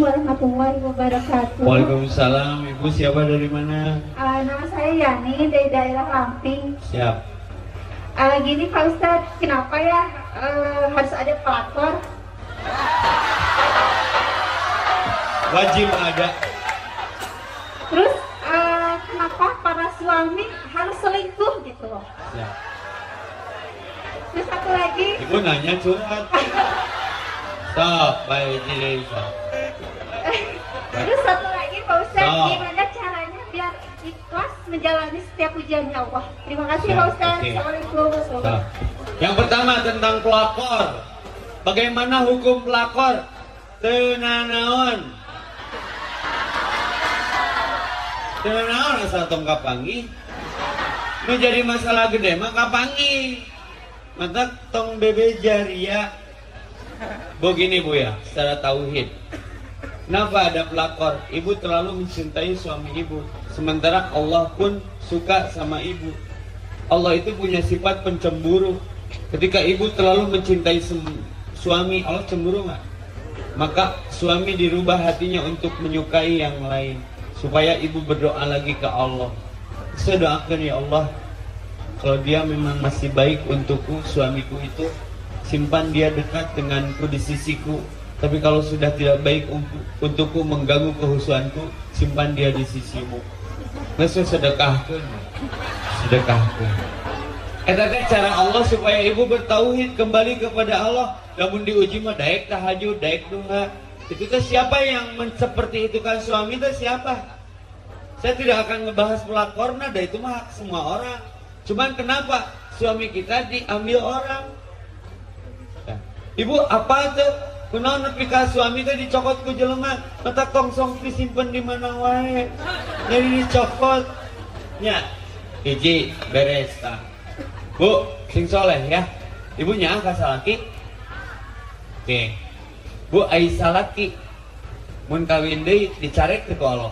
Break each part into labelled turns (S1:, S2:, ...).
S1: warahmatullahi wabarakatuh.
S2: Waalaikumsalam. Ibu siapa dari mana?
S1: Uh, nama saya Yani dari daerah Lamping.
S2: Siap.
S1: Uh, gini Pak Ustadz, kenapa ya uh, harus ada pelakor?
S2: Wajib ada.
S1: Terus uh, kenapa para suami harus selingkuh gitu?
S2: Siap.
S1: Terus satu lagi,
S2: Ibu nanya curhat. Stop, baik jadi
S1: terus satu lagi Pak Ustadz,
S2: So.
S1: gimana caranya biar ikhlas menjalani setiap ujiannya Allah? Terima kasih Pak Ustadz.
S2: oke.
S1: Assalamualaikum.
S2: Yang pertama tentang pelakor. Bagaimana hukum pelakor? Tenanaon. Tenanaon asal tong kapangi. Menjadi masalah gede mah kapangi. Mata tong bebe jaria. Begini bu ya, secara tauhid. Kenapa ada pelakor? Ibu terlalu mencintai suami ibu. Sementara Allah pun suka sama ibu. Allah itu punya sifat pencemburu. Ketika ibu terlalu mencintai suami, Allah cemburu nggak? Maka suami dirubah hatinya untuk menyukai yang lain. Supaya ibu berdoa lagi ke Allah. Saya doakan ya Allah, kalau dia memang masih baik untukku, suamiku itu, simpan dia dekat denganku di sisiku. Tapi kalau sudah tidak baik untuk- untukku mengganggu kehusuanku, simpan dia di sisimu. Nggak sedekahkan, sedekahkan. Eta teh cara Allah supaya ibu bertauhid kembali kepada Allah. Namun diuji mah daek tahajud, daek duha. Itu teh siapa yang seperti itu kan suami teh siapa? Saya tidak akan ngebahas pelakor nada itu mah semua orang. Cuman kenapa suami kita diambil orang? Nah, Ibu apa tuh? Kunaon nepi ka suami teh dicokot ku jelema, mata tongsong disimpen di mana wae. Jadi dicokot. Nya, hiji beres tah. Bu, sing soleh ya. Ibunya angka salaki. Oke. Bu Aisyah laki. Mun kawin deui dicarek teh Allah.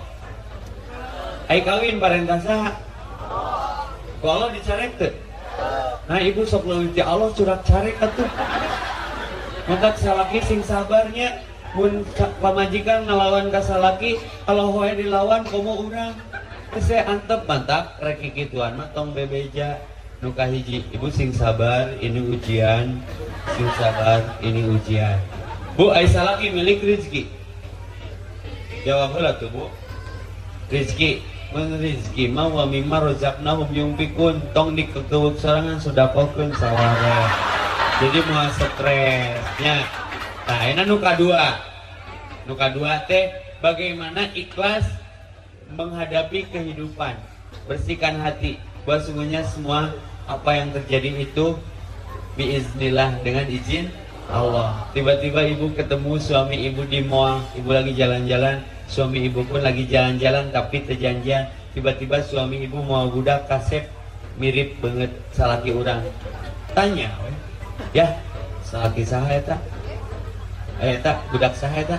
S2: Ai kawin parentah saha? Ku Allah dicarek teh. Nah, ibu sok leuwih ti Allah curhat carek atuh. Maka salaki sing sabarnya. Ka- pamajikan ngelawan ka salaki. Kalau hoe dilawan komo urang. Saya antep mantap rek kituan mah tong bebeja. Nu kahiji ibu sing sabar ini ujian. Sing sabar ini ujian. Bu Aisyah lagi milik rezeki jawab heula tuh Bu. Rezeki mun rezeki mah wa mimma rozaqnahum yunfikun. Tong dikekeuweuk sorangan sudah pokeun saware jadi mau stresnya nah ini nu kadua nu kadua teh bagaimana ikhlas menghadapi kehidupan? Bersihkan hati. Bahwa sungguhnya semua apa yang terjadi itu biiznillah dengan izin Allah. Tiba-tiba ibu ketemu suami ibu di mall. Ibu lagi jalan-jalan suami ibu pun lagi jalan-jalan tapi terjanjian. Tiba-tiba suami ibu mau budak kasep mirip banget salaki orang. Tanya. Ya salaki saha eta? Eta budak saha eta?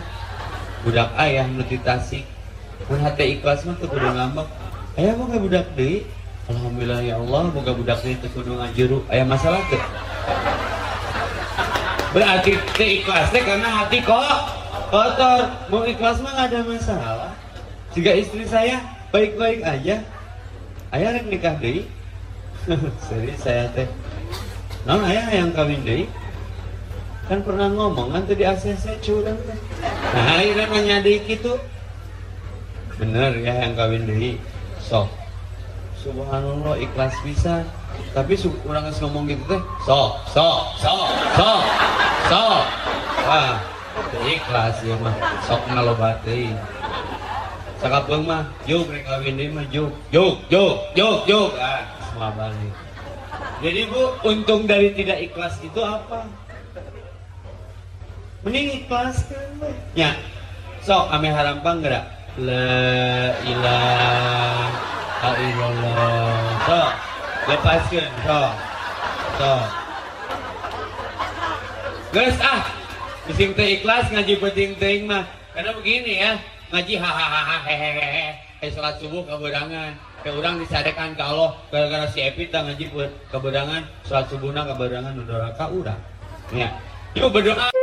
S2: Budak ayah nu di Tasik mun hate ikhlas mah kudu ngambek. Aya mah budak deui? Alhamdulillah ya Allah boga budak deui teu kudu ngajuru. Aya masalah teu? Berarti teu ikhlas teh karena hati kok kotor. Mau ikhlas mah nggak ada masalah. Jika istri saya baik-baik aja. Ayah rek nikah deui? Serius saya teh non ayah yang kawin deui kan pernah ngomong kan tadi ACC curang teh nah akhirnya nanya deui gitu bener ya yang kawin deui sok. Subhanallah ikhlas bisa. Tapi nggak ngomong gitu teh sok sok sok sok sok. Wah ikhlas ya mah sok ngalobat deui sakapeung mah juk rek kawin deui mah juk juk juk juk juk ah semua balik jadi bu untung dari tidak ikhlas itu apa? Mending ikhlas kan ya. Sok ame harampang gerak la ilaha illallah. Sok. Lepaskan sok. Sok. Guys ah Bising teh ikhlas ngaji penting ting mah. Karena begini ya. Ngaji hahaha hehehe eh sholat subuh keberangan ke orang disadekan ke Allah gara-gara si Epi tak ngaji keberangan sholat subuhna keberangan udah raka urang ya. Yuk berdoa